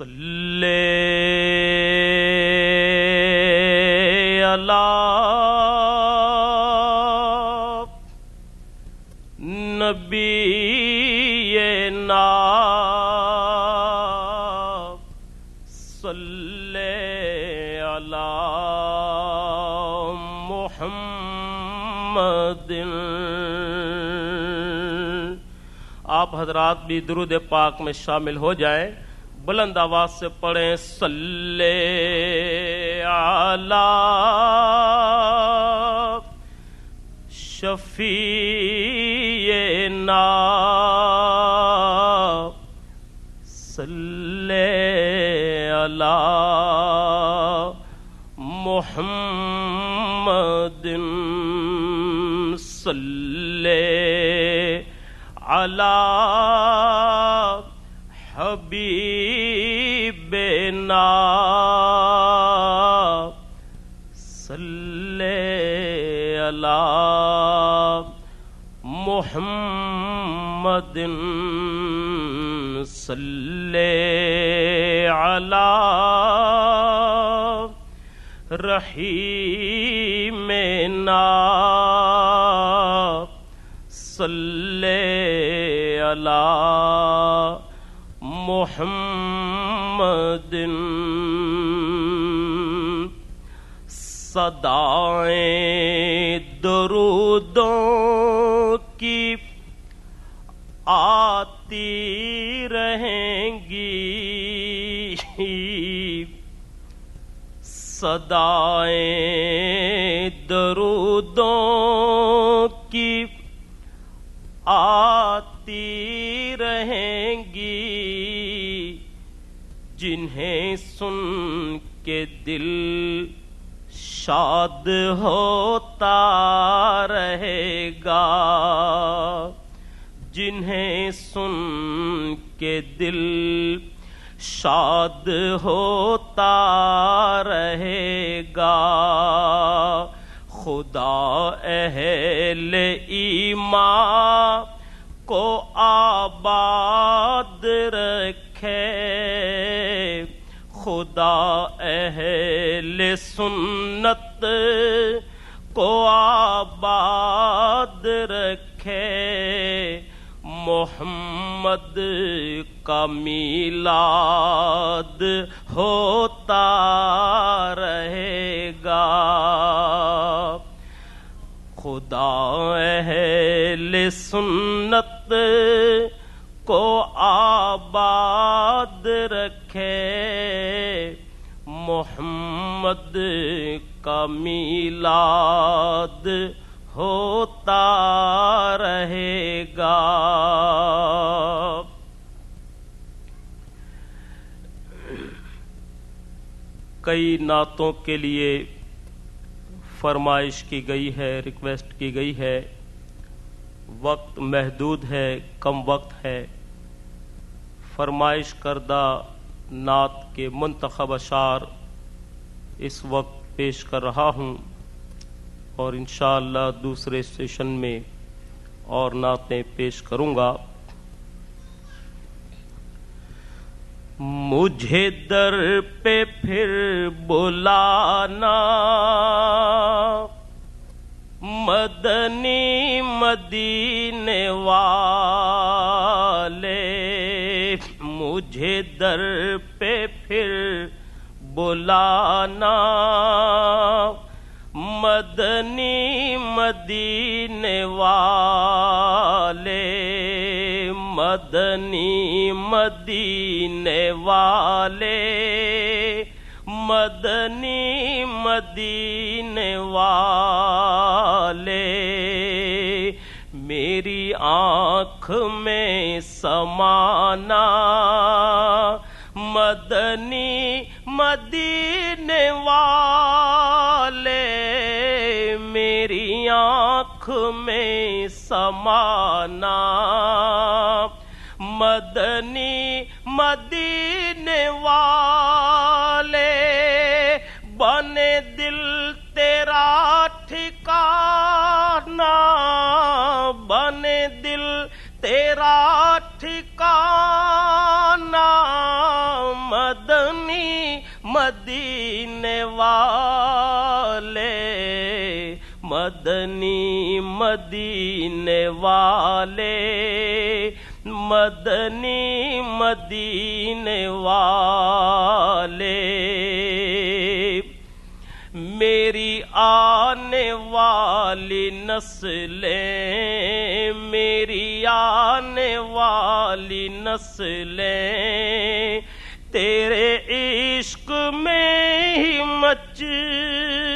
اللہ نبی نا صلی اللہ محمد آپ حضرات بھی درود پاک میں شامل ہو جائیں بلند آواز سے پڑھیں صلی علی شفیعنا صلی علی محمد صلی علی حبیب حبیبنا صلی علی محمد صلی علی رحیمنا صلی علی محمد صدائیں درودوں کی آتی رہیں گی۔ صدائیں درودوں کی آتی رہیں گی۔ جنہیں سن کے دل شاد ہوتا رہے گا۔ جنہیں سن کے دل شاد ہوتا رہے گا۔ خدا اہل ایمان کو آباد رکھے خدا اہل سنت کو آباد رکھے محمد کا میلاد ہوتا رہے گا۔ خدا اہل سنت کو آباد رکھے محمد کا میلاد ہوتا رہے گا۔ کئی نعتوں کے لیے فرمائش کی گئی ہے ریکویسٹ کی گئی ہے۔ وقت محدود ہے، کم وقت ہے۔ فرمائش کردہ نعت کے منتخب اشعار اس وقت پیش کر رہا ہوں اور انشاءاللہ اللہ دوسرے سیشن میں اور نعتیں پیش کروں گا۔ مجھے در پہ پھر بلانا، مدنی مدینے والے، مجھے در پہ پھر بلانا مدنی مدینے والے، مدنی مدینے والے، مدنی مدینے والے۔ میری آنکھ میں سمانا مدنی مدینے والے میری آنکھ میں سمانا مدنی مدینے والے بنے دل تیرا ٹھکانا بنے دل تیرا ٹھکانا مدنی مدینے والے، مدنی مدینے والے، مدنی مدینے والے۔ میری آنے والی نسلیں، میری آنے والی نسلیں، تیرے میں ہی مچ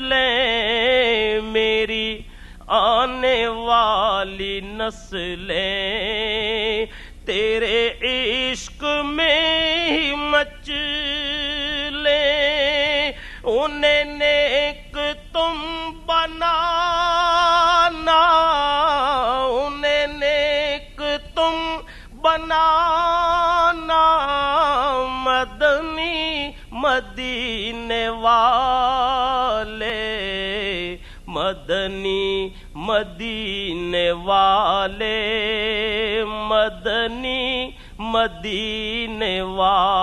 لیں میری آنے والی نسلیں تیرے عشق مدنی مدینے والے، مدنی مدینے والے۔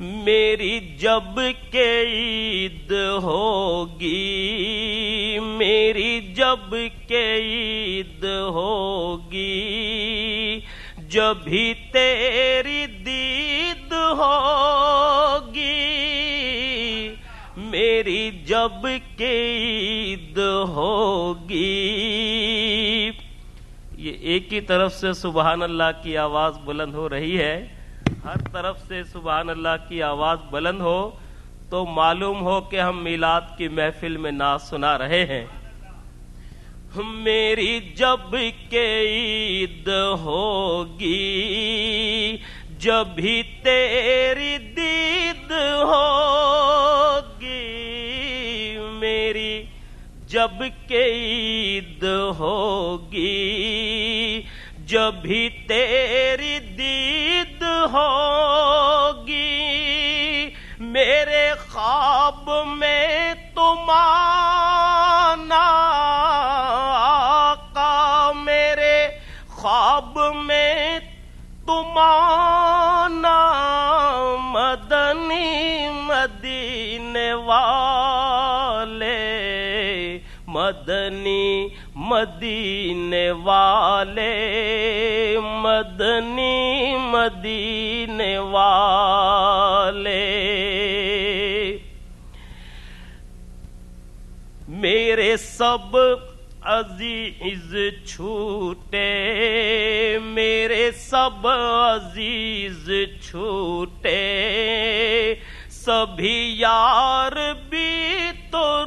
میری جب کے عید ہوگی، میری جب کے عید ہوگی۔ جب بھی تیری دید ہوگی جب کے عید ہوگی۔ یہ ایک ہی طرف سے سبحان اللہ کی آواز بلند ہو رہی ہے۔ ہر طرف سے سبحان اللہ کی آواز بلند ہو تو معلوم ہو کہ ہم میلاد کی محفل میں نعت سنا رہے ہیں۔ میری جب کے عید ہوگی، جب بھی تیری دید ہوگی جب کے عید ہوگی، جب بھی تیری دید ہوگی، میرے خواب میں تم آنا آقا، میرے خواب میں تم آنا مدنی مدینے والے مدنی مدینے والے، مدنی مدینے والے۔ میرے سب عزیز چھوٹے، میرے سب عزیز چھوٹے۔ سبھی یار بھی تو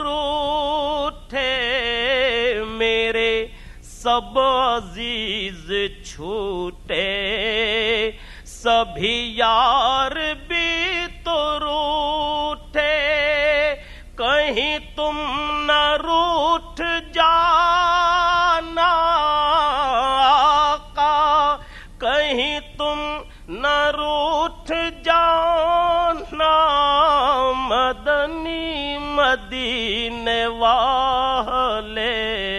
سب عزیز چھوٹے، سبھی یار بھی تو روٹے۔ کہیں تم نہ روٹ جانا آقا، کہیں تم نہ روٹ جانا مدنی مدینے والے۔